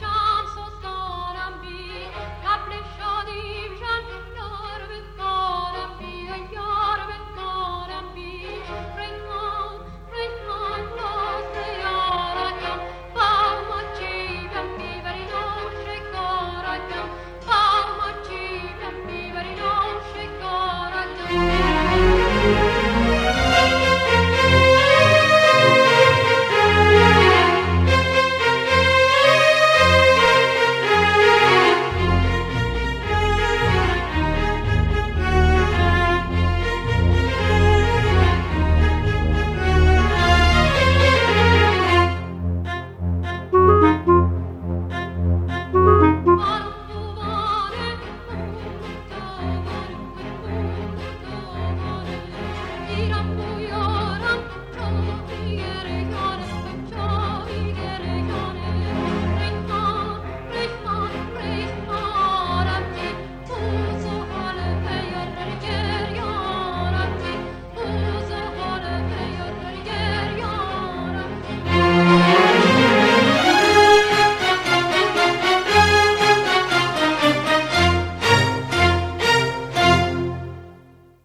shine.